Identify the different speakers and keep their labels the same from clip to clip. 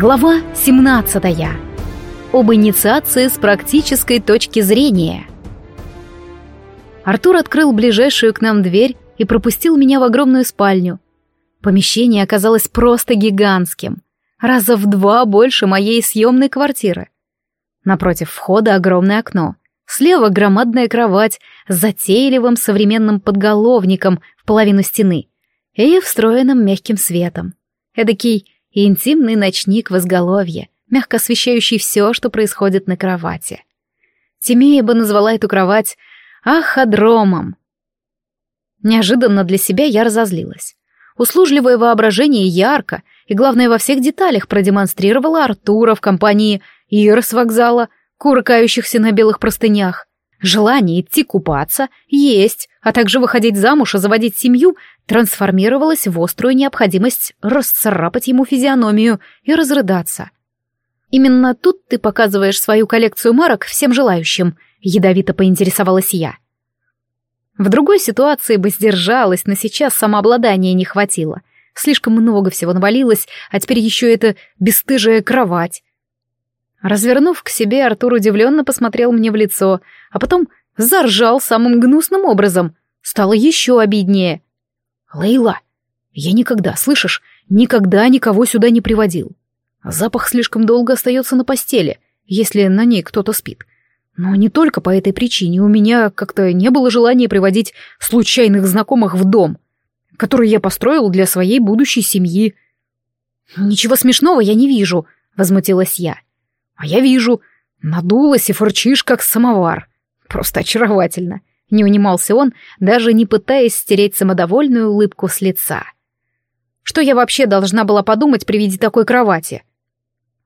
Speaker 1: Глава 17. Об инициации с практической точки зрения. Артур открыл ближайшую к нам дверь и пропустил меня в огромную спальню. Помещение оказалось просто гигантским, раза в два больше моей съемной квартиры. Напротив входа огромное окно, слева громадная кровать с затейливым современным подголовником в половину стены и встроенным мягким светом. Эдакий и интимный ночник в изголовье, мягко освещающий все, что происходит на кровати. Тимея бы назвала эту кровать ахадромом. Неожиданно для себя я разозлилась. Услужливое воображение ярко и, главное, во всех деталях продемонстрировало Артура в компании Ира с вокзала, куркающихся на белых простынях. Желание идти купаться, есть, а также выходить замуж и заводить семью трансформировалось в острую необходимость расцарапать ему физиономию и разрыдаться. «Именно тут ты показываешь свою коллекцию марок всем желающим», — ядовито поинтересовалась я. В другой ситуации бы сдержалась, но сейчас самообладания не хватило. Слишком много всего навалилось, а теперь еще эта бесстыжая кровать. Развернув к себе, Артур удивленно посмотрел мне в лицо, а потом заржал самым гнусным образом. Стало еще обиднее. «Лейла, я никогда, слышишь, никогда никого сюда не приводил. Запах слишком долго остается на постели, если на ней кто-то спит. Но не только по этой причине у меня как-то не было желания приводить случайных знакомых в дом, который я построил для своей будущей семьи». «Ничего смешного я не вижу», — возмутилась я. А я вижу, надулась и фырчишь, как самовар. Просто очаровательно. Не унимался он, даже не пытаясь стереть самодовольную улыбку с лица. Что я вообще должна была подумать при виде такой кровати?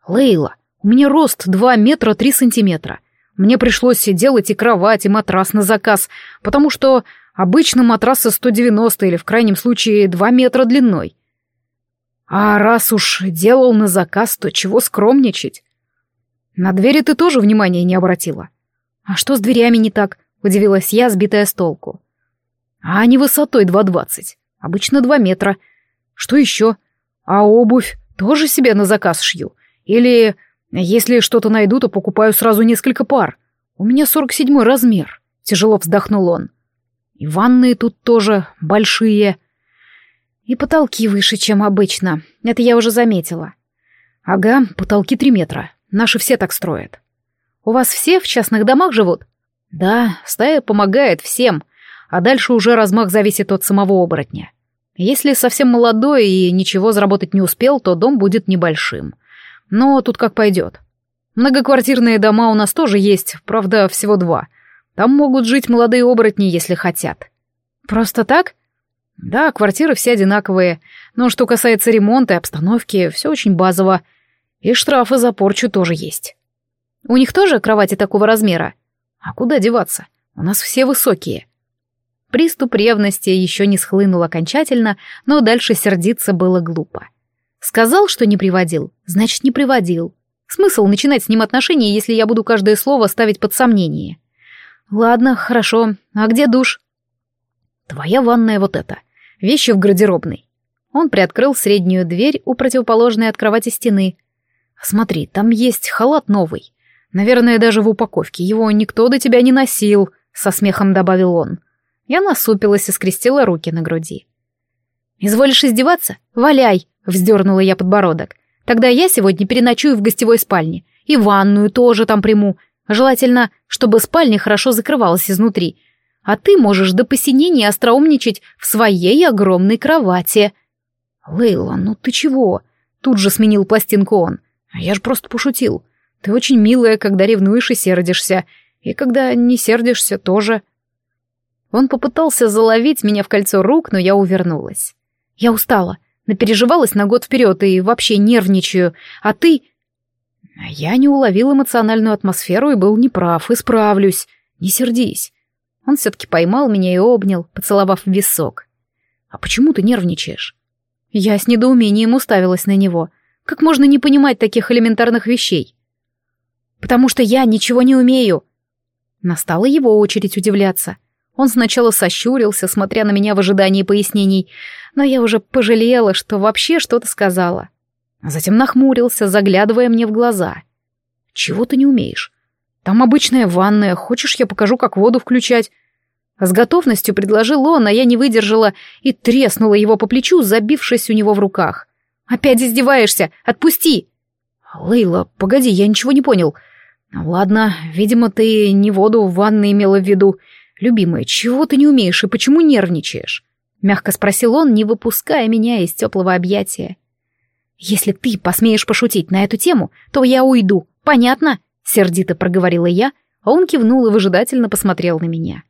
Speaker 1: Лейла, у меня рост 2 метра 3 сантиметра. Мне пришлось делать и кровать, и матрас на заказ, потому что обычно матрасы 190 или в крайнем случае 2 метра длиной. А раз уж делал на заказ, то чего скромничать? На двери ты тоже внимания не обратила. А что с дверями не так? Удивилась я, сбитая с толку. А они высотой 2,20. Обычно 2 метра. Что еще? А обувь тоже себе на заказ шью? Или, если что-то найду, то покупаю сразу несколько пар. У меня 47 размер. Тяжело вздохнул он. И ванные тут тоже большие. И потолки выше, чем обычно. Это я уже заметила. Ага, потолки 3 метра. Наши все так строят. У вас все в частных домах живут? Да, стая помогает всем, а дальше уже размах зависит от самого оборотня. Если совсем молодой и ничего заработать не успел, то дом будет небольшим. Но тут как пойдет. Многоквартирные дома у нас тоже есть, правда, всего два. Там могут жить молодые оборотни, если хотят. Просто так? Да, квартиры все одинаковые. Но что касается ремонта и обстановки, все очень базово. И штрафы за порчу тоже есть. У них тоже кровати такого размера? А куда деваться? У нас все высокие. Приступ ревности еще не схлынул окончательно, но дальше сердиться было глупо. Сказал, что не приводил, значит, не приводил. Смысл начинать с ним отношения, если я буду каждое слово ставить под сомнение? Ладно, хорошо. А где душ? Твоя ванная вот эта. Вещи в гардеробной. Он приоткрыл среднюю дверь у противоположной от кровати стены, Смотри, там есть халат новый. Наверное, даже в упаковке. Его никто до тебя не носил, со смехом добавил он. Я насупилась и скрестила руки на груди. «Изволишь издеваться? Валяй!» — вздернула я подбородок. «Тогда я сегодня переночую в гостевой спальне. И ванную тоже там приму. Желательно, чтобы спальня хорошо закрывалась изнутри. А ты можешь до посинения остроумничать в своей огромной кровати». «Лейла, ну ты чего?» — тут же сменил пластинку он. А я же просто пошутил. Ты очень милая, когда ревнуешь и сердишься. И когда не сердишься, тоже. Он попытался заловить меня в кольцо рук, но я увернулась. Я устала, напереживалась на год вперед и вообще нервничаю. А ты... Я не уловил эмоциональную атмосферу и был неправ, исправлюсь. Не сердись. Он все-таки поймал меня и обнял, поцеловав в висок. «А почему ты нервничаешь?» Я с недоумением уставилась на него — как можно не понимать таких элементарных вещей? Потому что я ничего не умею. Настала его очередь удивляться. Он сначала сощурился, смотря на меня в ожидании пояснений, но я уже пожалела, что вообще что-то сказала. Затем нахмурился, заглядывая мне в глаза. «Чего ты не умеешь? Там обычная ванная, хочешь, я покажу, как воду включать?» С готовностью предложил он, а я не выдержала и треснула его по плечу, забившись у него в руках. «Опять издеваешься? Отпусти!» «Лейла, погоди, я ничего не понял. Ладно, видимо, ты не воду в ванной имела в виду. Любимая, чего ты не умеешь и почему нервничаешь?» Мягко спросил он, не выпуская меня из теплого объятия. «Если ты посмеешь пошутить на эту тему, то я уйду, понятно?» Сердито проговорила я, а он кивнул и выжидательно посмотрел на меня.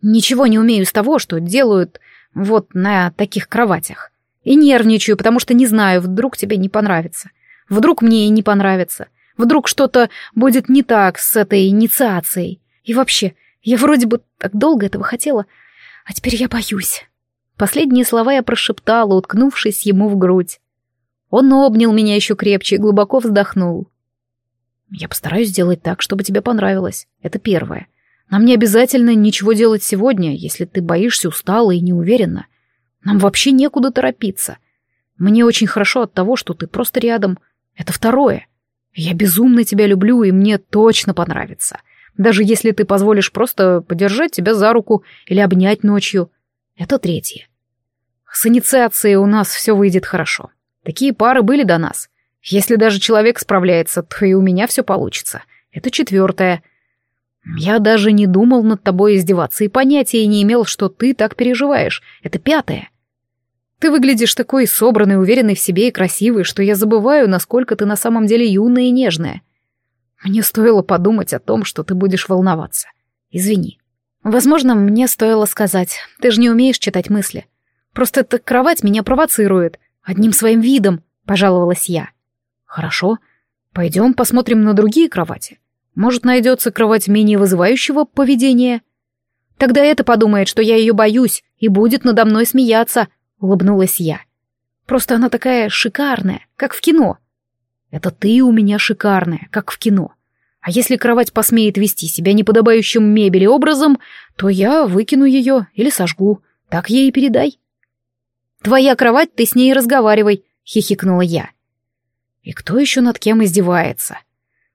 Speaker 1: «Ничего не умею из того, что делают вот на таких кроватях. И нервничаю, потому что не знаю, вдруг тебе не понравится. Вдруг мне и не понравится. Вдруг что-то будет не так с этой инициацией. И вообще, я вроде бы так долго этого хотела, а теперь я боюсь. Последние слова я прошептала, уткнувшись ему в грудь. Он обнял меня еще крепче и глубоко вздохнул. «Я постараюсь сделать так, чтобы тебе понравилось. Это первое. Нам не обязательно ничего делать сегодня, если ты боишься, устала и не уверена. Нам вообще некуда торопиться. Мне очень хорошо от того, что ты просто рядом. Это второе. Я безумно тебя люблю, и мне точно понравится. Даже если ты позволишь просто подержать тебя за руку или обнять ночью. Это третье. С инициацией у нас все выйдет хорошо. Такие пары были до нас. Если даже человек справляется, то и у меня все получится. Это четвертое. Я даже не думал над тобой издеваться и понятия не имел, что ты так переживаешь. Это пятое. Ты выглядишь такой собранный, уверенный в себе и красивый, что я забываю, насколько ты на самом деле юная и нежная. Мне стоило подумать о том, что ты будешь волноваться. Извини. Возможно, мне стоило сказать, ты же не умеешь читать мысли. Просто эта кровать меня провоцирует. Одним своим видом, пожаловалась я. Хорошо. Пойдем посмотрим на другие кровати. Может, найдется кровать менее вызывающего поведения? Тогда это подумает, что я ее боюсь, и будет надо мной смеяться, улыбнулась я. Просто она такая шикарная, как в кино. Это ты у меня шикарная, как в кино. А если кровать посмеет вести себя неподобающим мебели образом, то я выкину ее или сожгу. Так ей и передай. Твоя кровать, ты с ней разговаривай, хихикнула я. И кто еще над кем издевается?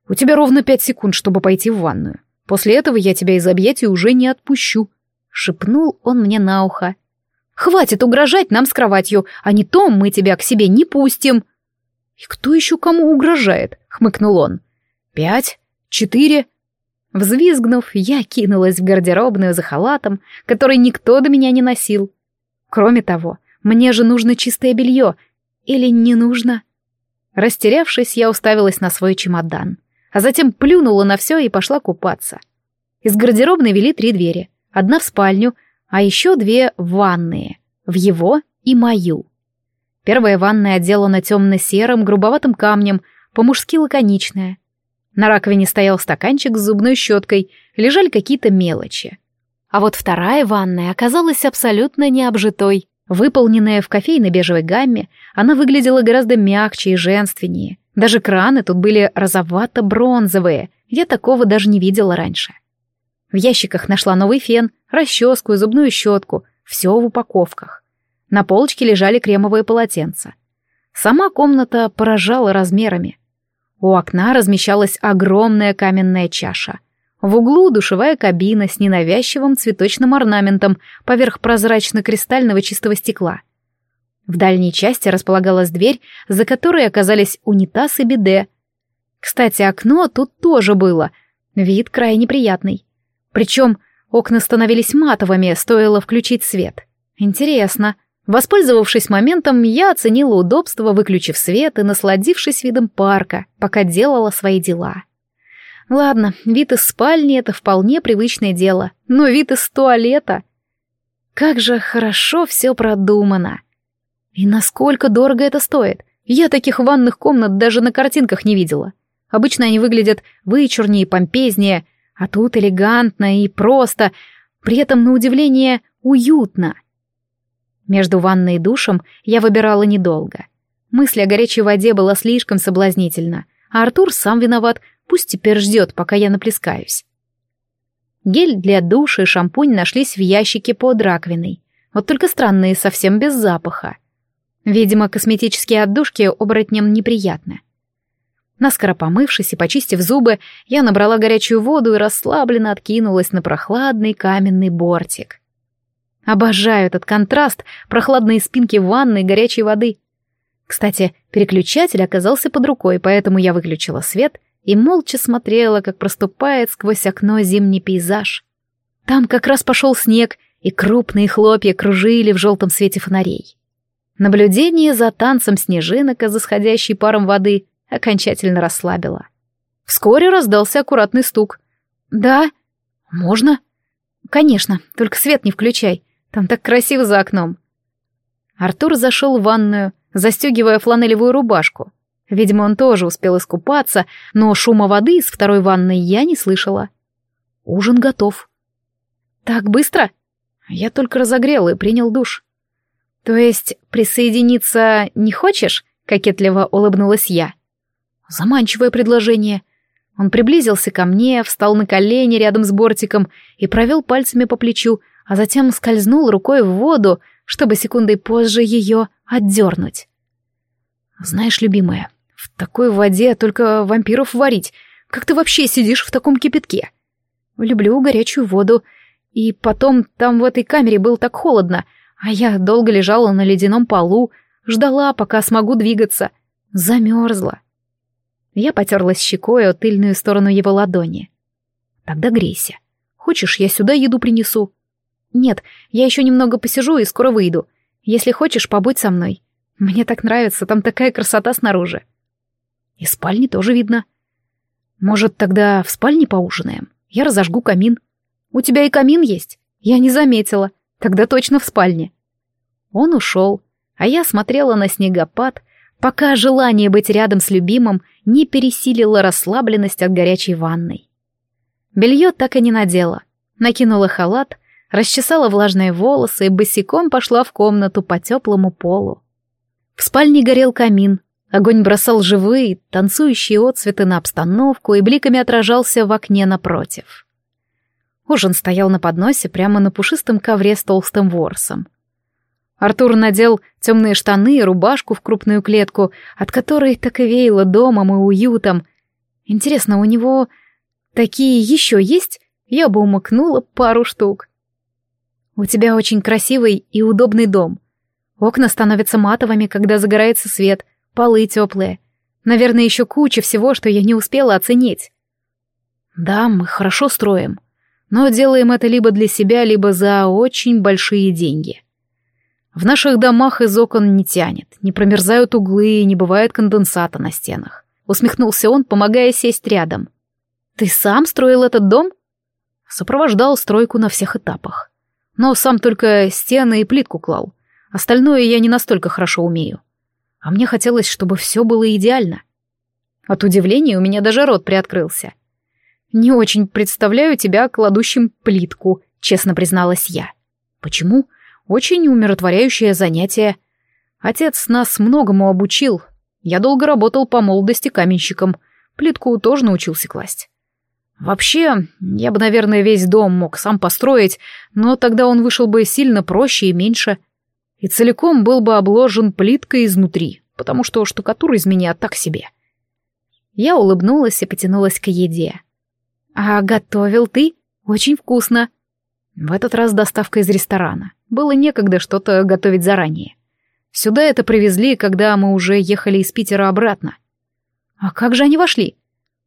Speaker 1: У тебя ровно пять секунд, чтобы пойти в ванную. После этого я тебя из объятий уже не отпущу. Шепнул он мне на ухо. Хватит угрожать нам с кроватью, а не то мы тебя к себе не пустим. И кто еще кому угрожает? Хмыкнул он. Пять, четыре. Взвизгнув, я кинулась в гардеробную за халатом, который никто до меня не носил. Кроме того, мне же нужно чистое белье. Или не нужно? Растерявшись, я уставилась на свой чемодан, а затем плюнула на все и пошла купаться. Из гардеробной вели три двери. Одна в спальню, а еще две ванные, в его и мою. Первая ванная отделана темно-серым, грубоватым камнем, по-мужски лаконичная. На раковине стоял стаканчик с зубной щеткой, лежали какие-то мелочи. А вот вторая ванная оказалась абсолютно необжитой. Выполненная в кофейной бежевой гамме, она выглядела гораздо мягче и женственнее. Даже краны тут были розовато-бронзовые, я такого даже не видела раньше. В ящиках нашла новый фен, расческу и зубную щетку, все в упаковках. На полочке лежали кремовые полотенца. Сама комната поражала размерами. У окна размещалась огромная каменная чаша. В углу душевая кабина с ненавязчивым цветочным орнаментом поверх прозрачно-кристального чистого стекла. В дальней части располагалась дверь, за которой оказались унитаз и биде. Кстати, окно тут тоже было. Вид крайне приятный. Причем окна становились матовыми, стоило включить свет. Интересно. Воспользовавшись моментом, я оценила удобство, выключив свет и насладившись видом парка, пока делала свои дела. Ладно, вид из спальни — это вполне привычное дело, но вид из туалета... Как же хорошо все продумано. И насколько дорого это стоит? Я таких ванных комнат даже на картинках не видела. Обычно они выглядят вычурнее и помпезнее, а тут элегантно и просто, при этом, на удивление, уютно. Между ванной и душем я выбирала недолго. Мысль о горячей воде была слишком соблазнительна, а Артур сам виноват, пусть теперь ждет, пока я наплескаюсь. Гель для душа и шампунь нашлись в ящике под раковиной. Вот только странные, совсем без запаха. Видимо, косметические отдушки оборотням неприятны. Наскоро помывшись и почистив зубы, я набрала горячую воду и расслабленно откинулась на прохладный каменный бортик. Обожаю этот контраст прохладной спинки ванны и горячей воды. Кстати, переключатель оказался под рукой, поэтому я выключила свет и молча смотрела, как проступает сквозь окно зимний пейзаж. Там как раз пошел снег, и крупные хлопья кружили в желтом свете фонарей. Наблюдение за танцем снежинок и за сходящей паром воды окончательно расслабило. Вскоре раздался аккуратный стук. «Да? Можно?» «Конечно, только свет не включай. Там так красиво за окном». Артур зашел в ванную, застегивая фланелевую рубашку. Видимо, он тоже успел искупаться, но шума воды из второй ванной я не слышала. Ужин готов. «Так быстро?» Я только разогрел и принял душ. «То есть присоединиться не хочешь?» — кокетливо улыбнулась я. Заманчивое предложение. Он приблизился ко мне, встал на колени рядом с бортиком и провел пальцами по плечу, а затем скользнул рукой в воду, чтобы секундой позже ее отдернуть. «Знаешь, любимая, в такой воде только вампиров варить. Как ты вообще сидишь в таком кипятке?» «Люблю горячую воду. И потом там в этой камере было так холодно, а я долго лежала на ледяном полу, ждала, пока смогу двигаться. Замерзла. Я потерлась щекой о тыльную сторону его ладони. «Тогда грейся. Хочешь, я сюда еду принесу?» «Нет, я еще немного посижу и скоро выйду. Если хочешь, побудь со мной. Мне так нравится, там такая красота снаружи». «И спальни тоже видно». «Может, тогда в спальне поужинаем? Я разожгу камин». «У тебя и камин есть?» «Я не заметила. Тогда точно в спальне». Он ушел, а я смотрела на снегопад, пока желание быть рядом с любимым не пересилило расслабленность от горячей ванной. Белье так и не надела. Накинула халат, расчесала влажные волосы и босиком пошла в комнату по теплому полу. В спальне горел камин, огонь бросал живые, танцующие отцветы на обстановку и бликами отражался в окне напротив. Ужин стоял на подносе прямо на пушистом ковре с толстым ворсом. Артур надел темные штаны и рубашку в крупную клетку, от которой так и веяло домом и уютом. Интересно, у него такие еще есть? Я бы умыкнула пару штук. У тебя очень красивый и удобный дом. Окна становятся матовыми, когда загорается свет, полы теплые. Наверное, еще куча всего, что я не успела оценить. Да, мы хорошо строим, но делаем это либо для себя, либо за очень большие деньги. В наших домах из окон не тянет, не промерзают углы, не бывает конденсата на стенах. Усмехнулся он, помогая сесть рядом. Ты сам строил этот дом? Сопровождал стройку на всех этапах. Но сам только стены и плитку клал. Остальное я не настолько хорошо умею. А мне хотелось, чтобы все было идеально. От удивления у меня даже рот приоткрылся. «Не очень представляю тебя кладущим плитку», — честно призналась я. «Почему?» Очень умиротворяющее занятие. Отец нас многому обучил. Я долго работал по молодости каменщиком. Плитку тоже научился класть. Вообще, я бы, наверное, весь дом мог сам построить, но тогда он вышел бы сильно проще и меньше. И целиком был бы обложен плиткой изнутри, потому что штукатура из меня так себе. Я улыбнулась и потянулась к еде. «А готовил ты? Очень вкусно!» В этот раз доставка из ресторана. Было некогда что-то готовить заранее. Сюда это привезли, когда мы уже ехали из Питера обратно. А как же они вошли?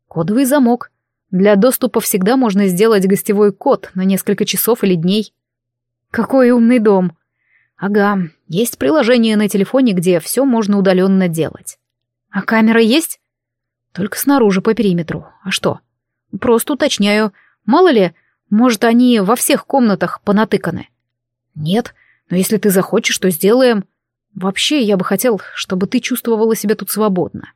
Speaker 1: Кодовый замок. Для доступа всегда можно сделать гостевой код на несколько часов или дней. Какой умный дом. Ага, есть приложение на телефоне, где все можно удаленно делать. А камера есть? Только снаружи по периметру. А что? Просто уточняю. Мало ли, может, они во всех комнатах понатыканы. «Нет, но если ты захочешь, то сделаем. Вообще, я бы хотел, чтобы ты чувствовала себя тут свободно.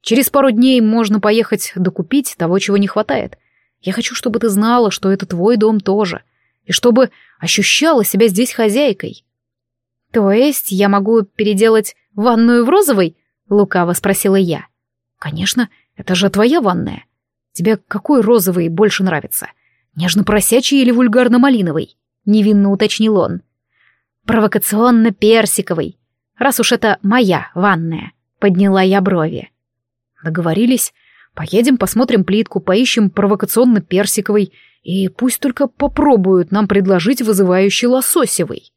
Speaker 1: Через пару дней можно поехать докупить того, чего не хватает. Я хочу, чтобы ты знала, что это твой дом тоже, и чтобы ощущала себя здесь хозяйкой». «То есть я могу переделать ванную в розовый?» — лукаво спросила я. «Конечно, это же твоя ванная. Тебе какой розовый больше нравится? Нежно-просячий или вульгарно-малиновый?» — невинно уточнил он. «Провокационно-персиковый. раз уж это моя ванная», — подняла я брови.
Speaker 2: Договорились. Поедем, посмотрим плитку, поищем провокационно-персиковый, и пусть только попробуют нам предложить вызывающий лососевый.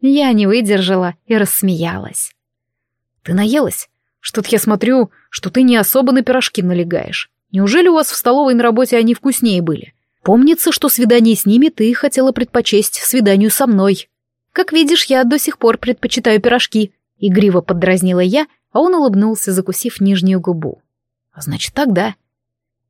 Speaker 1: Я не выдержала и рассмеялась.
Speaker 2: Ты наелась? Что-то я смотрю, что ты не особо на пирожки налегаешь. Неужели у вас в столовой на работе они вкуснее были? Помнится, что свидание с ними ты хотела предпочесть свиданию со мной.
Speaker 1: Как видишь, я до сих пор предпочитаю пирожки. Игриво поддразнила я, а он улыбнулся, закусив нижнюю губу.
Speaker 2: А значит, тогда.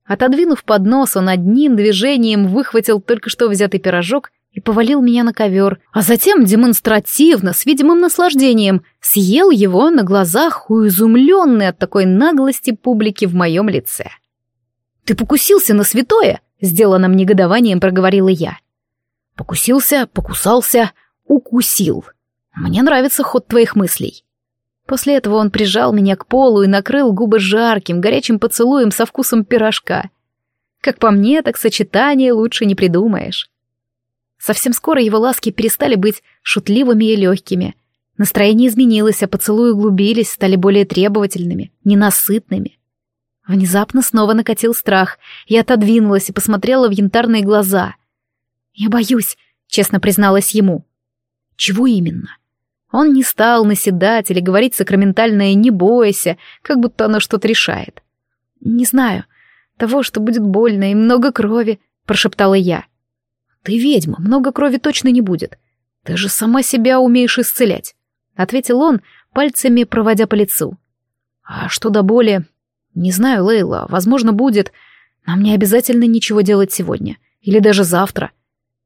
Speaker 1: Отодвинув поднос, он одним движением выхватил только что взятый пирожок и повалил меня на ковер, а затем демонстративно, с видимым наслаждением, съел его на глазах у изумленной от такой наглости публики в моем лице. «Ты покусился на святое?» — сделанным негодованием проговорила я.
Speaker 2: «Покусился, покусался, укусил. Мне нравится ход твоих мыслей.
Speaker 1: После этого он прижал меня к полу и накрыл губы жарким, горячим поцелуем со вкусом пирожка. Как по мне, так сочетание лучше не придумаешь. Совсем скоро его ласки перестали быть шутливыми и легкими. Настроение изменилось, а поцелуи углубились, стали более требовательными, ненасытными. Внезапно снова накатил страх. Я отодвинулась и посмотрела в янтарные глаза. «Я боюсь», — честно призналась ему.
Speaker 2: «Чего именно?»
Speaker 1: Он не стал наседать или говорить сакраментальное «не бойся», как будто оно что-то решает. «Не знаю. Того, что будет больно и много крови», — прошептала я.
Speaker 2: «Ты ведьма, много крови точно не будет. Ты же сама себя умеешь исцелять», — ответил он, пальцами проводя по лицу. «А что до боли? Не знаю, Лейла, возможно, будет. Нам не обязательно ничего делать сегодня. Или даже завтра.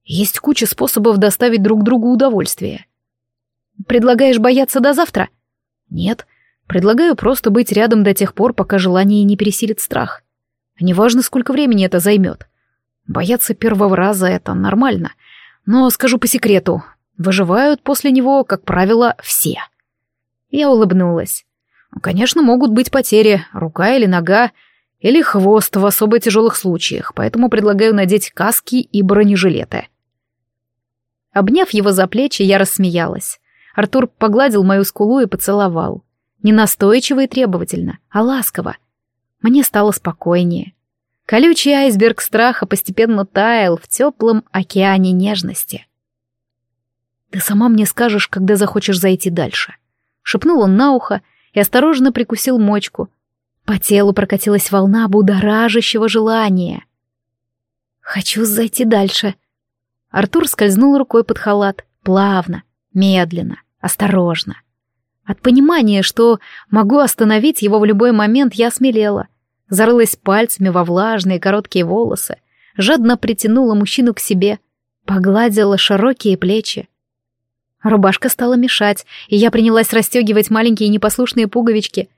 Speaker 2: Есть куча способов доставить друг другу удовольствие».
Speaker 1: Предлагаешь бояться до завтра?
Speaker 2: Нет. Предлагаю просто быть рядом до тех пор, пока желание не пересилит страх. Неважно, сколько времени это займет. Бояться первого раза — это нормально. Но, скажу по секрету, выживают после него, как правило, все.
Speaker 1: Я улыбнулась.
Speaker 2: Конечно, могут быть потери, рука или нога, или хвост в особо тяжелых случаях, поэтому предлагаю надеть каски и бронежилеты.
Speaker 1: Обняв его за плечи, я рассмеялась. Артур погладил мою скулу и поцеловал. Не настойчиво и требовательно, а ласково. Мне стало спокойнее. Колючий айсберг страха постепенно таял в теплом океане нежности.
Speaker 2: «Ты сама мне скажешь, когда захочешь зайти дальше», — шепнул он на ухо и осторожно прикусил мочку.
Speaker 1: По телу прокатилась волна будоражащего желания.
Speaker 2: «Хочу зайти дальше».
Speaker 1: Артур скользнул рукой под халат, плавно, медленно, осторожно. От понимания, что могу остановить его в любой момент, я смелела. Зарылась пальцами во влажные короткие волосы, жадно притянула мужчину к себе, погладила широкие плечи. Рубашка стала мешать, и я принялась расстегивать маленькие непослушные пуговички.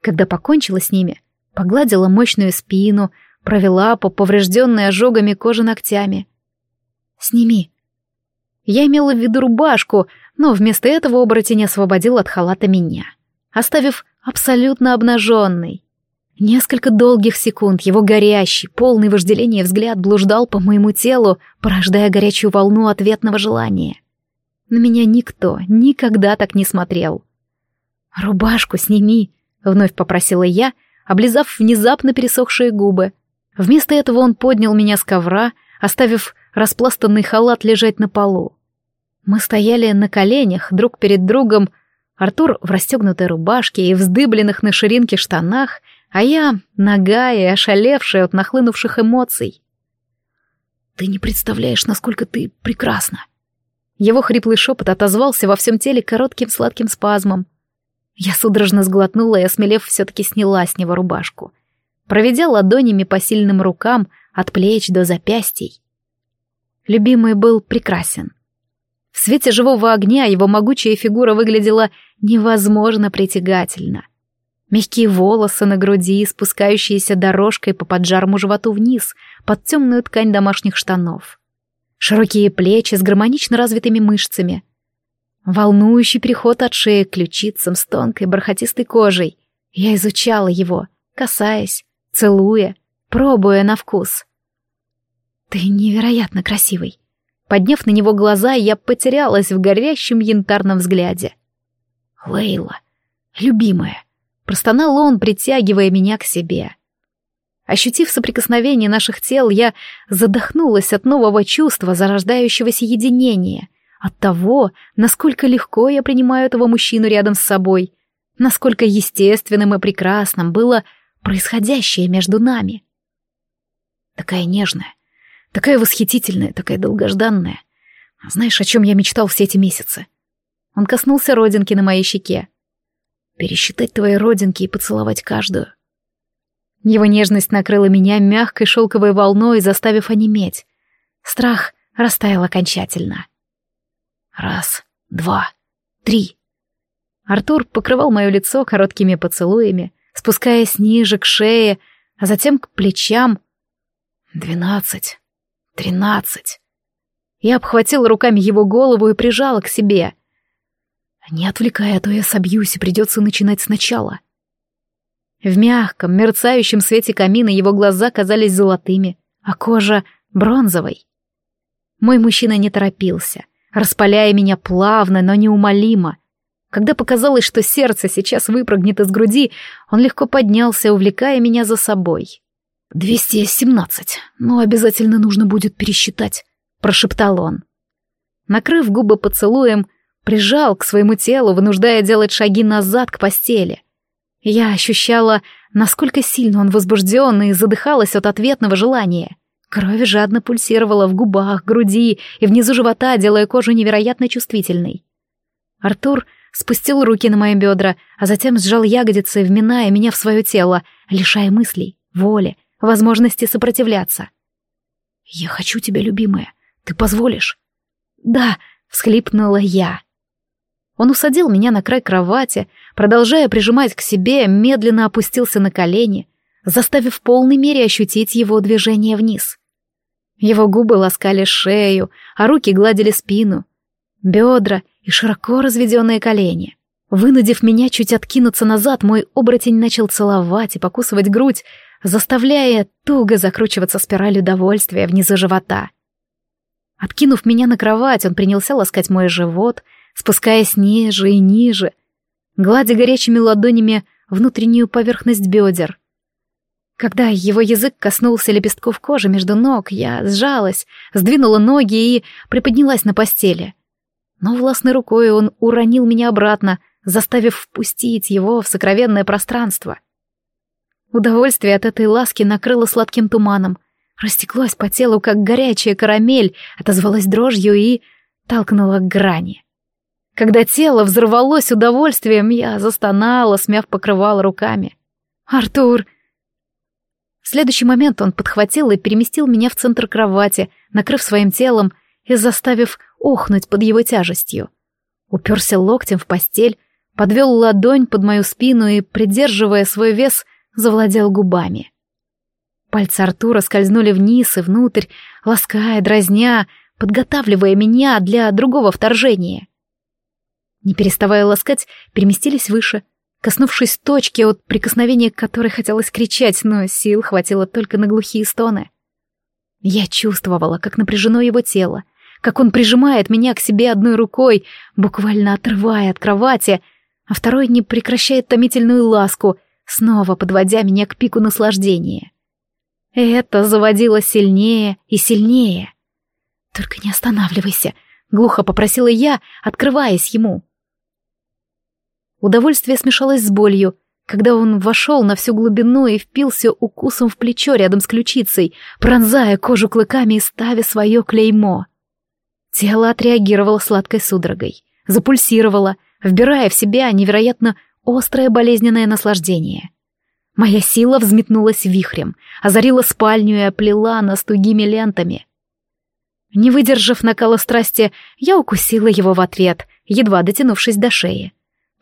Speaker 1: Когда покончила с ними, погладила мощную спину, провела по поврежденной ожогами кожи ногтями. «Сними». Я имела в виду рубашку, но вместо этого оборотень освободил от халата меня, оставив абсолютно обнаженной. Несколько долгих секунд его горящий, полный вожделения взгляд блуждал по моему телу, порождая горячую волну ответного желания. На меня никто никогда так не смотрел. «Рубашку сними», — вновь попросила я, облизав внезапно пересохшие губы. Вместо этого он поднял меня с ковра, оставив распластанный халат лежать на полу. Мы стояли на коленях друг перед другом, Артур в расстегнутой рубашке и вздыбленных на ширинке штанах, а я нагая и ошалевшая от нахлынувших эмоций.
Speaker 2: «Ты не представляешь, насколько ты прекрасна!»
Speaker 1: Его хриплый шепот отозвался во всем теле коротким сладким спазмом. Я судорожно сглотнула и, осмелев, все-таки сняла с него рубашку, проведя ладонями по сильным рукам от плеч до запястий. Любимый был прекрасен. В свете живого огня его могучая фигура выглядела невозможно притягательно. Мягкие волосы на груди, спускающиеся дорожкой по поджарому животу вниз, под темную ткань домашних штанов. Широкие плечи с гармонично развитыми мышцами. Волнующий переход от шеи к ключицам с тонкой бархатистой кожей. Я изучала его, касаясь, целуя, пробуя на вкус. «Ты невероятно красивый», Подняв на него глаза, я потерялась в горящем янтарном взгляде.
Speaker 2: Лейла, любимая, простонал он, притягивая меня к себе. Ощутив соприкосновение наших тел, я задохнулась от нового чувства зарождающегося единения, от того, насколько легко я принимаю этого мужчину рядом с собой, насколько естественным и прекрасным было происходящее между нами. Такая нежная, такая восхитительная, такая долгожданная. Знаешь, о чем я мечтал все эти месяцы? Он коснулся родинки на моей щеке. Пересчитать твои родинки и поцеловать каждую. Его нежность накрыла меня мягкой шелковой волной, заставив онеметь. Страх растаял окончательно. Раз, два, три. Артур покрывал мое лицо короткими поцелуями, спускаясь ниже к шее, а затем к плечам. Двенадцать, тринадцать. Я обхватила руками его голову и прижала к себе. Не отвлекая, а то я собьюсь, и придется начинать сначала. В мягком, мерцающем свете камина его глаза казались золотыми, а кожа — бронзовой. Мой мужчина не торопился, распаляя меня плавно, но неумолимо. Когда показалось, что сердце сейчас выпрыгнет из груди, он легко поднялся, увлекая меня за собой. «Двести семнадцать, но обязательно нужно будет пересчитать», — прошептал он. Накрыв губы поцелуем, прижал к своему телу, вынуждая делать шаги назад к постели. Я ощущала, насколько сильно он возбужден и задыхалась от ответного желания. Кровь жадно пульсировала в губах, груди и внизу живота, делая кожу невероятно чувствительной. Артур спустил руки на мои бедра, а затем сжал ягодицы, вминая меня в свое тело, лишая мыслей, воли, возможности сопротивляться. «Я хочу тебя, любимая. Ты позволишь?» «Да», — всхлипнула я. Он усадил меня на край кровати, продолжая прижимать к себе, медленно опустился на колени, заставив в полной мере ощутить его движение вниз. Его губы ласкали шею, а руки гладили спину, бедра и широко разведенные колени. Вынудив меня чуть откинуться назад, мой оборотень начал целовать и покусывать грудь, заставляя туго закручиваться спираль удовольствия внизу живота. Откинув меня на кровать, он принялся ласкать мой живот — спускаясь ниже и ниже, гладя горячими ладонями внутреннюю поверхность бедер. Когда его язык коснулся лепестков кожи между ног, я сжалась, сдвинула ноги и приподнялась на постели. Но властной рукой он уронил меня обратно, заставив впустить его в сокровенное пространство. Удовольствие от этой ласки накрыло сладким туманом, растеклось по телу, как горячая карамель, отозвалась дрожью и толкнула к грани. Когда тело взорвалось удовольствием, я застонала, смяв покрывало руками. «Артур!» В следующий момент он подхватил и переместил меня в центр кровати, накрыв своим телом и заставив охнуть под его тяжестью. Уперся локтем в постель, подвел ладонь под мою спину и, придерживая свой вес, завладел губами. Пальцы Артура скользнули вниз и внутрь, лаская, дразня, подготавливая меня для другого вторжения не переставая ласкать, переместились выше, коснувшись точки, от прикосновения которой хотелось кричать, но сил хватило только на глухие стоны. Я чувствовала, как напряжено его тело, как он прижимает меня к себе одной рукой, буквально отрывая от кровати, а второй не прекращает томительную ласку, снова подводя меня к пику наслаждения. Это заводило сильнее и сильнее. «Только не останавливайся», — глухо попросила я, открываясь ему. Удовольствие смешалось с болью, когда он вошел на всю глубину и впился укусом в плечо рядом с ключицей, пронзая кожу клыками и ставя свое клеймо. Тело отреагировало сладкой судорогой, запульсировало, вбирая в себя невероятно острое болезненное наслаждение. Моя сила взметнулась вихрем, озарила спальню и оплела нас тугими лентами. Не выдержав накала страсти, я укусила его в ответ, едва дотянувшись до шеи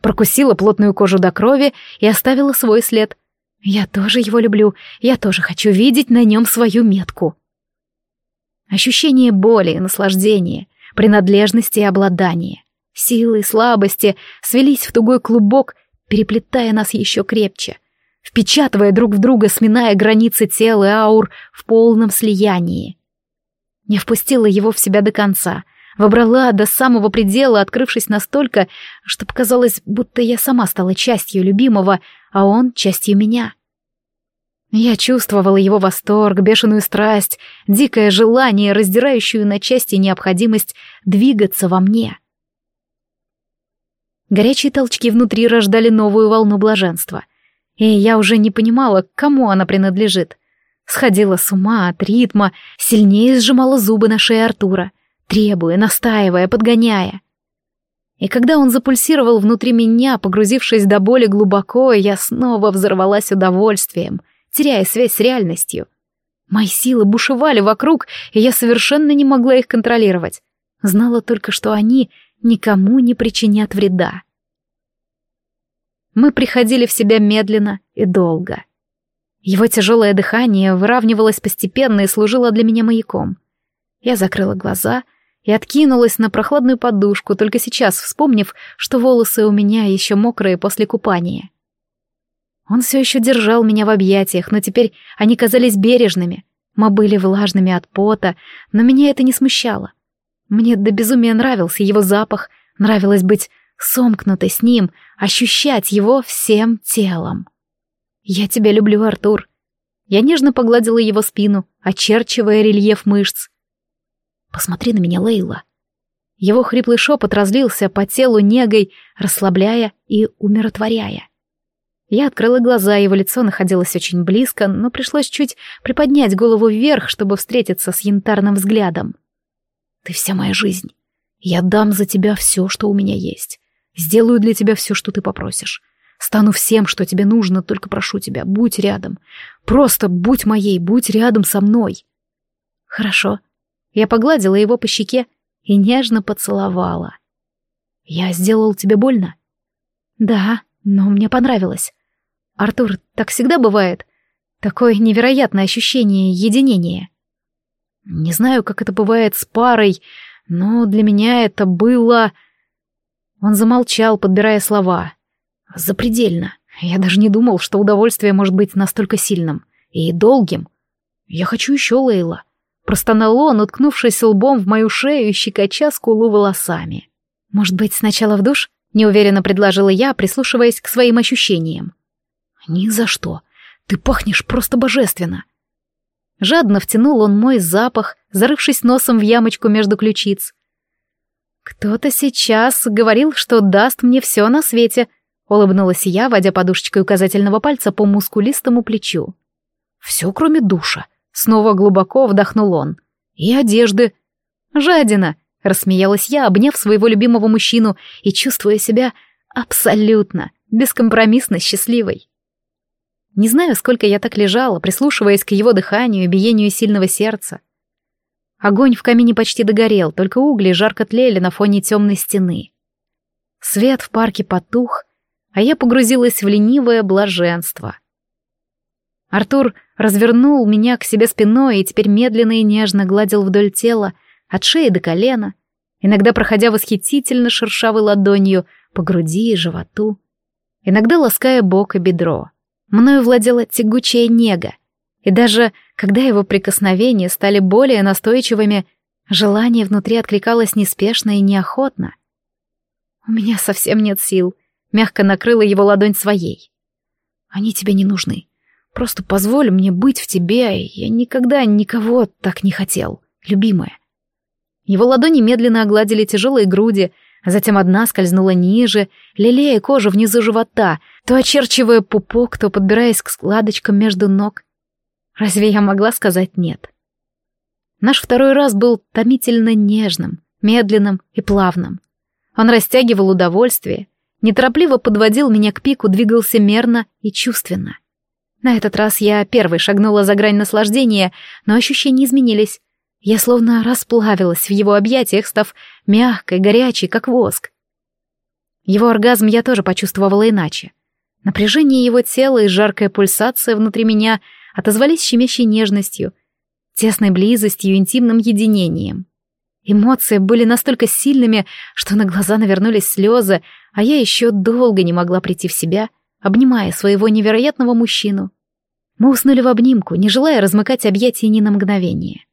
Speaker 2: прокусила плотную кожу до крови и оставила свой след. Я тоже его люблю, я тоже хочу видеть на нем свою метку. Ощущение боли и наслаждения, принадлежности и обладания, силы и слабости свелись в тугой клубок, переплетая нас еще крепче, впечатывая друг в друга, сминая границы тела и аур в полном слиянии. Не впустила его в себя до конца,
Speaker 1: Вобрала до самого предела, открывшись настолько, что показалось, будто я сама стала частью любимого, а он — частью меня. Я чувствовала его восторг, бешеную страсть, дикое желание, раздирающую на части необходимость двигаться во мне. Горячие толчки внутри рождали новую волну блаженства. И я уже не понимала, кому она принадлежит. Сходила с ума от ритма, сильнее сжимала зубы на шее Артура, требуя, настаивая, подгоняя. И когда он запульсировал внутри меня, погрузившись до боли глубоко, я снова взорвалась удовольствием, теряя связь с реальностью. Мои силы бушевали вокруг, и я совершенно не могла их контролировать. Знала только, что они никому не причинят вреда. Мы приходили в себя медленно и долго. Его тяжелое дыхание выравнивалось постепенно и служило для меня маяком. Я закрыла глаза и откинулась на прохладную подушку, только сейчас вспомнив, что волосы у меня еще мокрые после купания. Он все еще держал меня в объятиях, но теперь они казались бережными. Мы были влажными от пота, но меня это не смущало. Мне до безумия нравился его запах, нравилось быть сомкнутой с ним, ощущать его всем телом. «Я тебя люблю, Артур». Я нежно погладила его спину, очерчивая рельеф мышц. «Посмотри на меня, Лейла». Его хриплый шепот разлился по телу негой, расслабляя и умиротворяя. Я открыла глаза, его лицо находилось очень близко, но пришлось чуть приподнять голову вверх, чтобы встретиться с янтарным взглядом. «Ты вся моя жизнь. Я дам за тебя все, что у меня есть. Сделаю для тебя все, что ты попросишь. Стану всем, что тебе нужно, только прошу тебя, будь рядом. Просто будь моей, будь рядом со мной». «Хорошо». Я погладила его по щеке и нежно поцеловала. «Я сделал тебе больно?» «Да, но мне понравилось. Артур, так всегда бывает. Такое невероятное ощущение единения. Не знаю, как это бывает с парой, но для меня это было... Он замолчал, подбирая слова. Запредельно. Я даже не думал, что удовольствие может быть настолько сильным и долгим. Я хочу еще Лейла. Простонал он, уткнувшись лбом в мою шею и щекоча скулу волосами. Может быть, сначала в душ? Неуверенно предложила я, прислушиваясь к своим ощущениям. «Ни за что. Ты пахнешь просто божественно». Жадно втянул он мой запах, зарывшись носом в ямочку между ключиц. «Кто-то сейчас говорил, что даст мне все на свете», — улыбнулась я, водя подушечкой указательного пальца по мускулистому плечу. «Все, кроме душа», — снова глубоко вдохнул он. «И одежды». «Жадина», — рассмеялась я, обняв своего любимого мужчину и чувствуя себя абсолютно, бескомпромиссно счастливой. Не знаю, сколько я так лежала, прислушиваясь к его дыханию и биению сильного сердца. Огонь в камине почти догорел, только угли жарко тлели на фоне темной стены. Свет в парке потух, а я погрузилась в ленивое блаженство. Артур развернул меня к себе спиной и теперь медленно и нежно гладил вдоль тела, от шеи до колена, иногда проходя восхитительно шершавой ладонью по груди и животу, иногда лаская бок и бедро. Мною владела тягучая нега, и даже когда его прикосновения стали более настойчивыми, желание внутри откликалось неспешно и неохотно. «У меня совсем нет сил», — мягко накрыла его ладонь своей. «Они тебе не нужны. Просто позволь мне быть в тебе, я никогда никого так не хотел, любимая». Его ладони медленно огладили тяжелые груди, а затем одна скользнула ниже, лелея кожу внизу живота, то очерчивая пупок, то подбираясь к складочкам между ног. Разве я могла сказать «нет»? Наш второй раз был томительно нежным, медленным и плавным. Он растягивал удовольствие, неторопливо подводил меня к пику, двигался мерно и чувственно. На этот раз я первой шагнула за грань наслаждения, но ощущения изменились. Я словно расплавилась в его объятиях, став мягкой, горячей, как воск. Его оргазм я тоже почувствовала иначе. Напряжение его тела и жаркая пульсация внутри меня отозвались щемящей нежностью, тесной близостью и интимным единением. Эмоции были настолько сильными, что на глаза навернулись слезы, а я еще долго не могла прийти в себя, обнимая своего невероятного мужчину. Мы уснули в обнимку, не желая размыкать объятия ни на мгновение.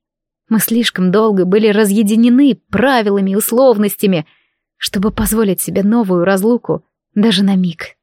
Speaker 1: Мы слишком долго были разъединены правилами и условностями, чтобы позволить себе новую разлуку даже на миг.